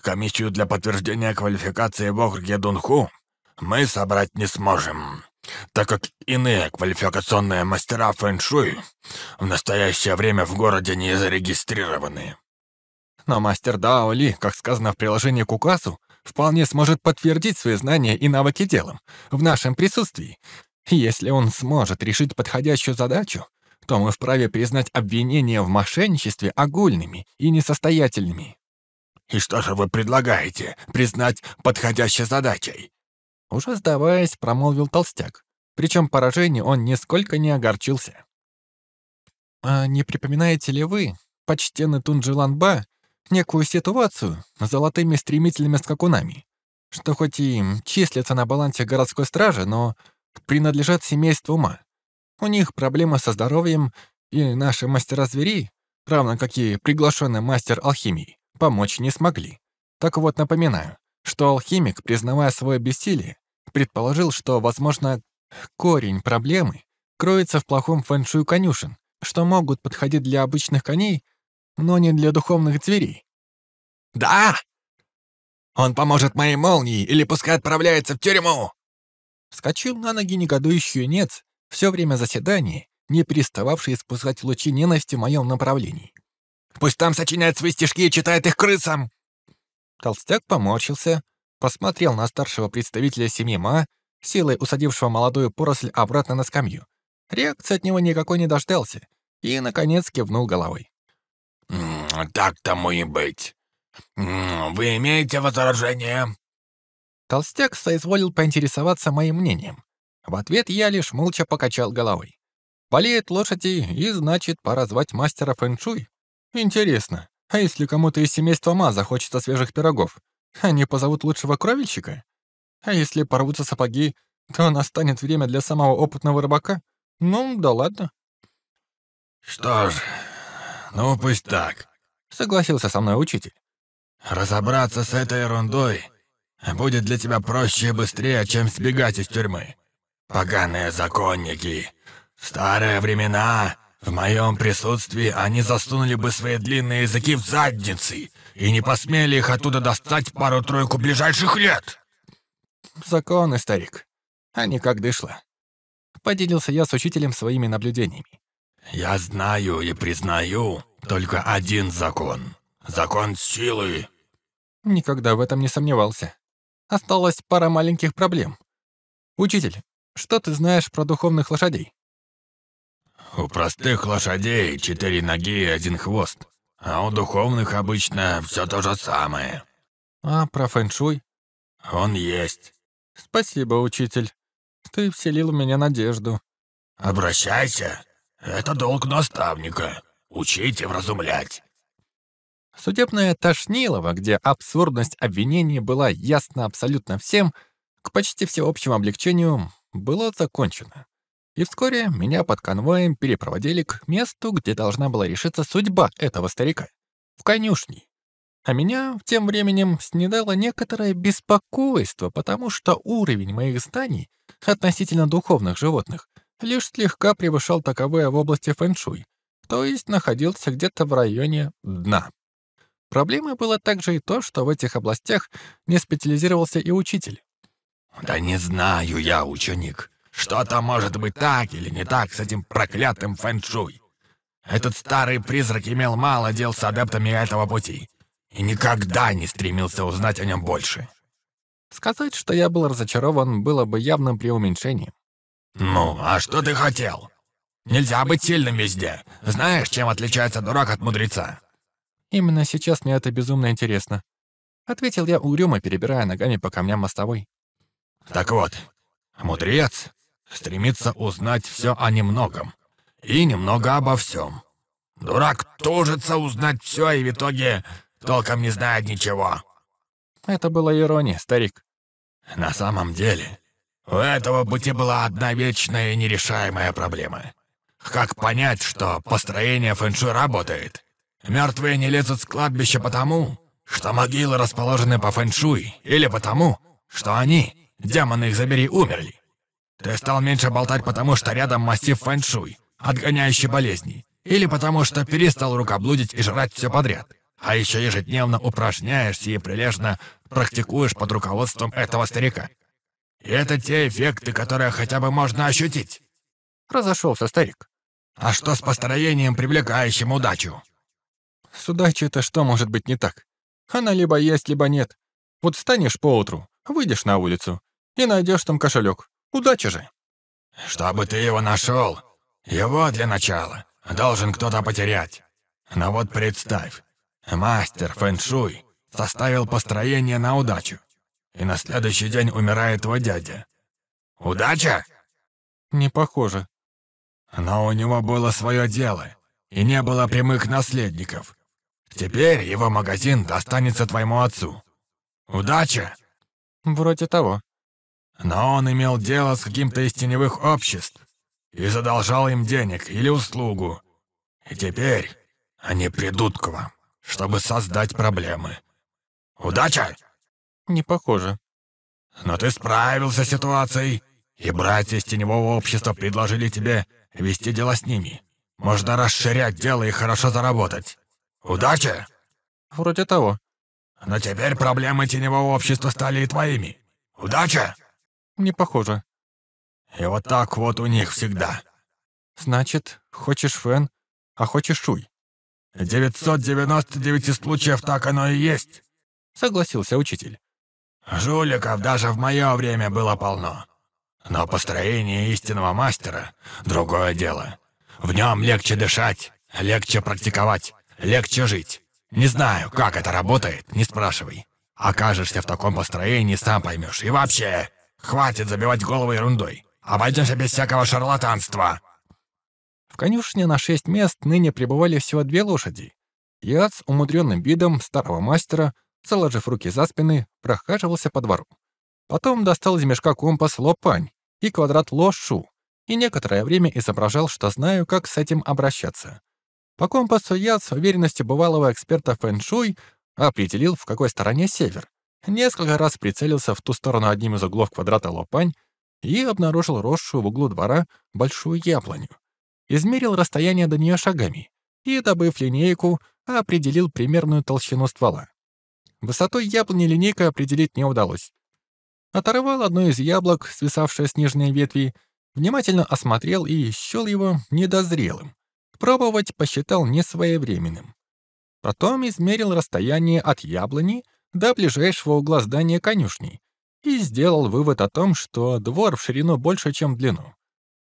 комиссию для подтверждения квалификации в округе Дунху мы собрать не сможем, так как иные квалификационные мастера фэншуй в настоящее время в городе не зарегистрированы». Но мастер Дао Ли, как сказано в приложении к указу, вполне сможет подтвердить свои знания и навыки делом в нашем присутствии. Если он сможет решить подходящую задачу, то мы вправе признать обвинения в мошенничестве огульными и несостоятельными. «И что же вы предлагаете признать подходящей задачей?» Уже сдаваясь, промолвил толстяк. Причем поражению он нисколько не огорчился. «А не припоминаете ли вы, почтенный Тунджеланба, некую ситуацию с золотыми стремительными скакунами, что хоть и числятся на балансе городской стражи, но принадлежат семейству ума. У них проблемы со здоровьем, и наши мастера зверей, равно как и приглашенный мастер алхимии, помочь не смогли. Так вот, напоминаю, что алхимик, признавая свое бессилие, предположил, что, возможно, корень проблемы кроется в плохом фэншую конюшен, что могут подходить для обычных коней, но не для духовных зверей. «Да! Он поможет моей молнии или пускай отправляется в тюрьму!» Скочил на ноги негодующий юнец, все время заседания, не перестававший спускать лучи ненависти в моем направлении. «Пусть там сочиняет свои стишки и читает их крысам!» Толстяк поморщился, посмотрел на старшего представителя семьи Ма, силой усадившего молодую поросль обратно на скамью. Реакции от него никакой не дождался и, наконец, кивнул головой. «Так тому и быть. Вы имеете возражение?» Толстяк соизволил поинтересоваться моим мнением. В ответ я лишь молча покачал головой. Болеют лошади, и значит, пора звать мастера фэншуй. Интересно, а если кому-то из семейства Ма захочется свежих пирогов, они позовут лучшего кровельщика? А если порвутся сапоги, то настанет время для самого опытного рыбака? Ну, да ладно. Что ж, ну пусть так, согласился со мной учитель. Разобраться с этой ерундой будет для тебя проще и быстрее, чем сбегать из тюрьмы. Поганые законники. В старые времена, в моем присутствии, они засунули бы свои длинные языки в задницы и не посмели их оттуда достать пару-тройку ближайших лет. Законы, старик. Они как дышло. Поделился я с учителем своими наблюдениями. Я знаю и признаю только один закон. Закон силы. Никогда в этом не сомневался. Осталась пара маленьких проблем. Учитель, что ты знаешь про духовных лошадей? У простых лошадей четыре ноги и один хвост, а у духовных обычно все то же самое. А про фэншуй? Он есть. Спасибо, учитель. Ты вселил в меня надежду. Обращайся. Это долг наставника. Учить и вразумлять. Судебное Тошнилово, где абсурдность обвинений была ясна абсолютно всем, к почти всеобщему облегчению было закончено. И вскоре меня под конвоем перепроводили к месту, где должна была решиться судьба этого старика. В конюшни. А меня тем временем снедало некоторое беспокойство, потому что уровень моих знаний относительно духовных животных лишь слегка превышал таковые в области фэншуй, то есть находился где-то в районе дна. Проблемой было также и то, что в этих областях не специализировался и учитель. «Да не знаю я, ученик. Что-то может быть так или не так с этим проклятым фэншуй. Этот старый призрак имел мало дел с адептами этого пути и никогда не стремился узнать о нем больше. Сказать, что я был разочарован, было бы явным преуменьшением. «Ну, а что ты хотел? Нельзя быть сильным везде. Знаешь, чем отличается дурак от мудреца?» «Именно сейчас мне это безумно интересно», — ответил я угрюмо, перебирая ногами по камням мостовой. «Так вот, мудрец стремится узнать все о немногом и немного обо всем. Дурак тужится узнать все и в итоге толком не знает ничего». Это была ирония, старик. На самом деле, у этого пути была одна вечная и нерешаемая проблема. Как понять, что построение фэншуй работает? Мертвые не лезут с кладбища потому, что могилы расположены по фэншуй, или потому, что они, демоны их забери, умерли. Ты стал меньше болтать потому, что рядом массив фэншуй, отгоняющий болезни, или потому, что перестал рукоблудить и жрать все подряд. А еще ежедневно упражняешься и прилежно практикуешь под руководством этого старика. И это те эффекты, которые хотя бы можно ощутить. Разошелся старик. А что с построением, привлекающим удачу? С удачей-то что может быть не так? Она либо есть, либо нет. Вот встанешь поутру, выйдешь на улицу и найдешь там кошелек. Удача же. Чтобы ты его нашел, его для начала должен кто-то потерять. Но вот представь, Мастер фэншуй составил построение на удачу. И на следующий день умирает твой дядя. Удача? Не похоже. Но у него было свое дело, и не было прямых наследников. Теперь его магазин достанется твоему отцу. Удача? Вроде того. Но он имел дело с каким-то из теневых обществ и задолжал им денег или услугу. И теперь они придут к вам чтобы создать проблемы. Удача? Не похоже. Но ты справился с ситуацией, и братья из теневого общества предложили тебе вести дела с ними. Можно расширять дело и хорошо заработать. Удача? Вроде того. Но теперь проблемы теневого общества стали и твоими. Удача? Не похоже. И вот так вот у них всегда. Значит, хочешь Фэн, а хочешь Шуй. 999 случаев так оно и есть», — согласился учитель. «Жуликов даже в мое время было полно. Но построение истинного мастера — другое дело. В нем легче дышать, легче практиковать, легче жить. Не знаю, как это работает, не спрашивай. Окажешься в таком построении, сам поймешь. И вообще, хватит забивать голову ерундой. Обойдемся без всякого шарлатанства». В конюшне на шесть мест ныне пребывали всего две лошади. Я с умудренным видом старого мастера, заложив руки за спины, прохаживался по двору. Потом достал из мешка компас лопань и квадрат лошу, и некоторое время изображал, что знаю, как с этим обращаться. По компасу я с уверенностью бывалого эксперта фэн-шуй определил, в какой стороне север. Несколько раз прицелился в ту сторону одним из углов квадрата лопань и обнаружил росшую в углу двора большую яблоню измерил расстояние до нее шагами и, добыв линейку, определил примерную толщину ствола. Высоту яблони линейка определить не удалось. Оторвал одно из яблок, свисавшее с нижней ветви, внимательно осмотрел и счел его недозрелым. Пробовать посчитал несвоевременным. Потом измерил расстояние от яблони до ближайшего угла здания конюшни и сделал вывод о том, что двор в ширину больше, чем в длину.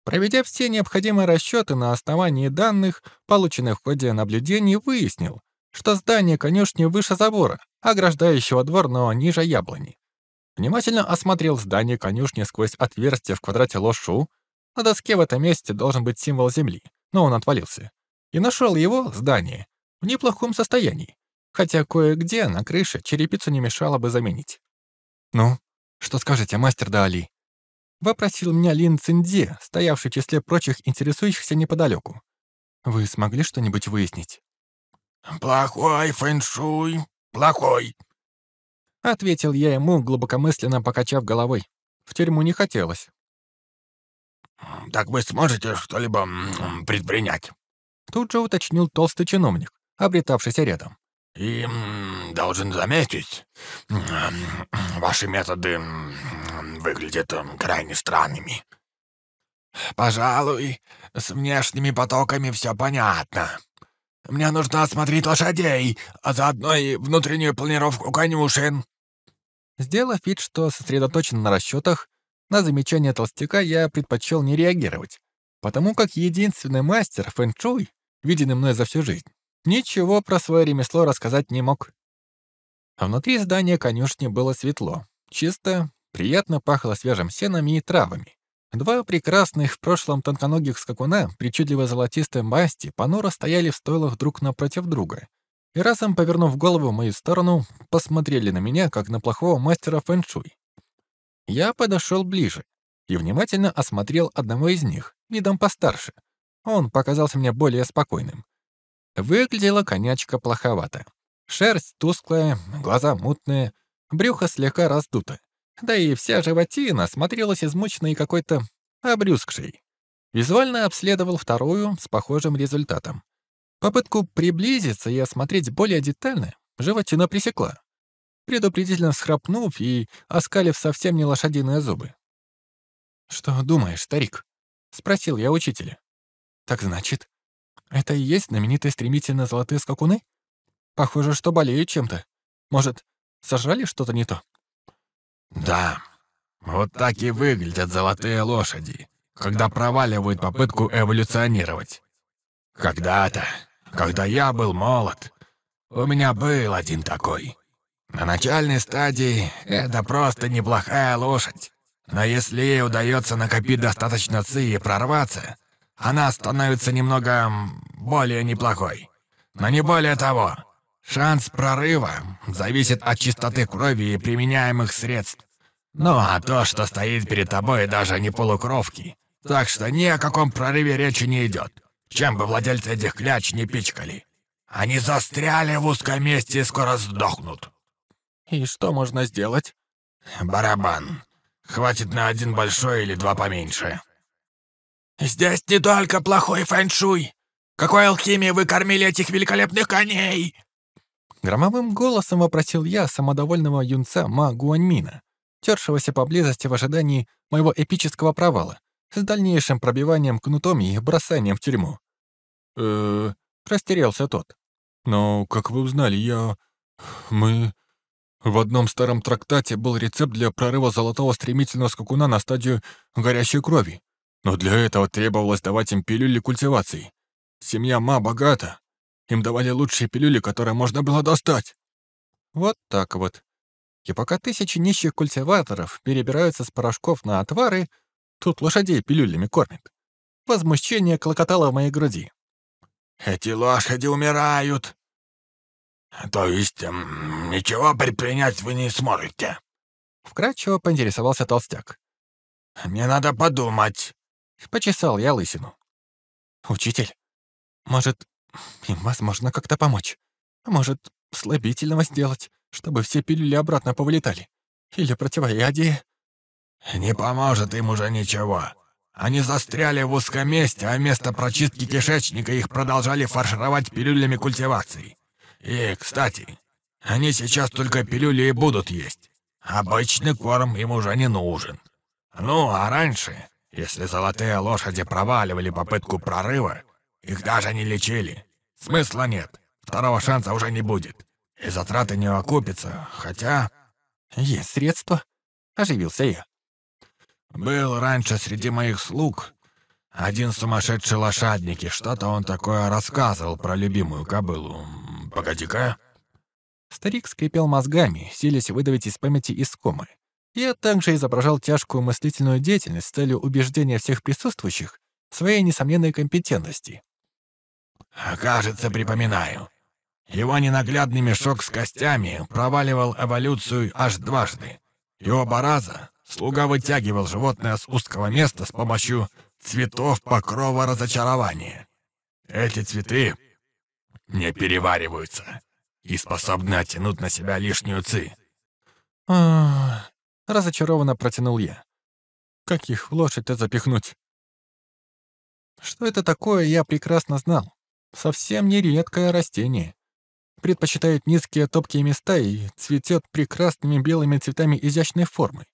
Проведя все необходимые расчеты на основании данных, полученных в ходе наблюдений, выяснил, что здание конюшни выше забора, ограждающего двор, но ниже яблони. Внимательно осмотрел здание конюшни сквозь отверстие в квадрате лошу. На доске в этом месте должен быть символ земли, но он отвалился. И нашел его, здание, в неплохом состоянии, хотя кое-где на крыше черепицу не мешало бы заменить. «Ну, что скажете, мастер Даали?» Вопросил меня Лин Цинде, стоявший в числе прочих интересующихся неподалеку. «Вы смогли что-нибудь выяснить?» «Плохой фэншуй, плохой», — ответил я ему, глубокомысленно покачав головой. В тюрьму не хотелось. «Так вы сможете что-либо предпринять?» Тут же уточнил толстый чиновник, обретавшийся рядом. «И должен заметить, ваши методы выглядят крайне странными. Пожалуй, с внешними потоками все понятно. Мне нужно осмотреть лошадей, а заодно и внутреннюю планировку конюшен». Сделав вид, что сосредоточен на расчетах, на замечание толстяка я предпочел не реагировать, потому как единственный мастер фэншуй, виденный мной за всю жизнь, ничего про свое ремесло рассказать не мог. А внутри здания конюшни было светло, чисто, приятно пахло свежим сеном и травами. Два прекрасных в прошлом тонконогих скакуна, причудливо золотистой масти, понуро стояли в стойлах друг напротив друга. И разом, повернув голову в мою сторону, посмотрели на меня, как на плохого мастера фэншуй. Я подошел ближе и внимательно осмотрел одного из них, видом постарше. Он показался мне более спокойным. Выглядела конячка плоховато. Шерсть тусклая, глаза мутные, брюхо слегка раздуто. Да и вся животина смотрелась измученной и какой-то обрюзгшей. Визуально обследовал вторую с похожим результатом. Попытку приблизиться и осмотреть более детально животина пресекла, предупредительно схрапнув и оскалив совсем не лошадиные зубы. «Что думаешь, старик?» — спросил я учителя. «Так значит, это и есть знаменитые стремительно золотые скакуны? Похоже, что болеют чем-то. Может, сожрали что-то не то?» Да, вот так и выглядят золотые лошади, когда проваливают попытку эволюционировать. Когда-то, когда я был молод, у меня был один такой. На начальной стадии это просто неплохая лошадь. Но если ей удается накопить достаточно ци и прорваться, она становится немного более неплохой. Но не более того. Шанс прорыва зависит от чистоты крови и применяемых средств. Ну а то, что стоит перед тобой, даже не полукровки. Так что ни о каком прорыве речи не идет. Чем бы владельцы этих кляч не пичкали. Они застряли в узком месте и скоро сдохнут. И что можно сделать? Барабан. Хватит на один большой или два поменьше. Здесь не только плохой фэншуй. Какой алхимией вы кормили этих великолепных коней? Громовым голосом вопросил я самодовольного юнца Ма Гуаньмина, тершегося поблизости в ожидании моего эпического провала, с дальнейшим пробиванием кнутом и бросанием в тюрьму. э растерялся тот. «Но, как вы узнали, я... мы...» В одном старом трактате был рецепт для прорыва золотого стремительного скакуна на стадию горящей крови. Но для этого требовалось давать им пилюли культивации. Семья Ма богата. Им давали лучшие пилюли, которые можно было достать. Вот так вот. И пока тысячи нищих культиваторов перебираются с порошков на отвары, тут лошадей пилюлями кормят. Возмущение клокотало в моей груди. «Эти лошади умирают!» «То есть, эм, ничего предпринять вы не сможете?» Вкратчиво поинтересовался толстяк. «Мне надо подумать», — почесал я лысину. «Учитель, может, им возможно как-то помочь? Может, слабительного сделать, чтобы все пилюли обратно повылетали? Или противоядие?» «Не поможет им уже ничего. Они застряли в узком месте, а вместо прочистки кишечника их продолжали фаршировать пилюлями культивации. И, кстати, они сейчас только пилюли и будут есть. Обычный корм им уже не нужен. Ну, а раньше, если золотые лошади проваливали попытку прорыва, их даже не лечили. Смысла нет. Второго шанса уже не будет. И затраты не окупятся, хотя... Есть средства, оживился я. Был раньше среди моих слуг один сумасшедший лошадник, и что-то он такое рассказывал про любимую кобылу. Погоди-ка. Старик скрипел мозгами, силясь выдавить из памяти искомы. Я также изображал тяжкую мыслительную деятельность с целью убеждения всех присутствующих в своей несомненной компетентности. «Кажется, припоминаю. Его ненаглядный мешок с костями проваливал эволюцию аж дважды. И оба раза слуга вытягивал животное с узкого места с помощью цветов покрова разочарования. Эти цветы не перевариваются и способны оттянуть на себя лишнюю ци. Разочарованно протянул я. Как их лошадь-то запихнуть? Что это такое, я прекрасно знал. Совсем не редкое растение. Предпочитает низкие топкие места и цветет прекрасными белыми цветами изящной формы.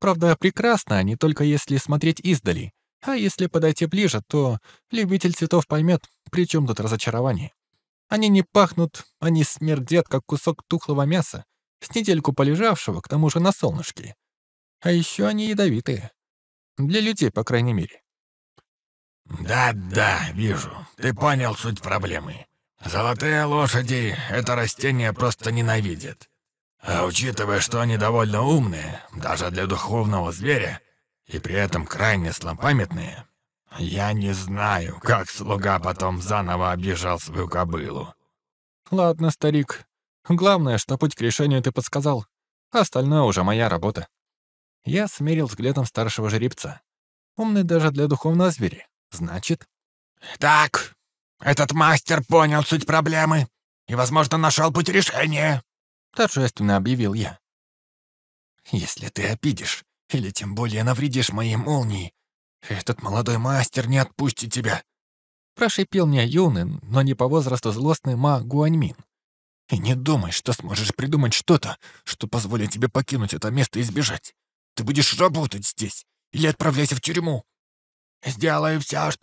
Правда, прекрасно они только если смотреть издали, а если подойти ближе, то любитель цветов поймет, при чем тут разочарование. Они не пахнут, они смердят, как кусок тухлого мяса, с недельку полежавшего, к тому же на солнышке. А еще они ядовитые. Для людей, по крайней мере. «Да-да, вижу. Ты понял суть проблемы. Золотые лошади это растение просто ненавидят. А учитывая, что они довольно умные, даже для духовного зверя, и при этом крайне слабопамятные, я не знаю, как слуга потом заново обижал свою кобылу. Ладно, старик. Главное, что путь к решению ты подсказал. Остальное уже моя работа. Я смерил взглядом старшего жеребца. Умный даже для духовного зверя. Значит... «Так, этот мастер понял суть проблемы и, возможно, нашел путь решения», — торжественно объявил я. «Если ты обидишь или тем более навредишь моей молнии, этот молодой мастер не отпустит тебя», — прошипел мне юный, но не по возрасту злостный Ма Гуаньмин. «И не думай, что сможешь придумать что-то, что позволит тебе покинуть это место и сбежать. Ты будешь работать здесь или отправляйся в тюрьму. Сделаю все, что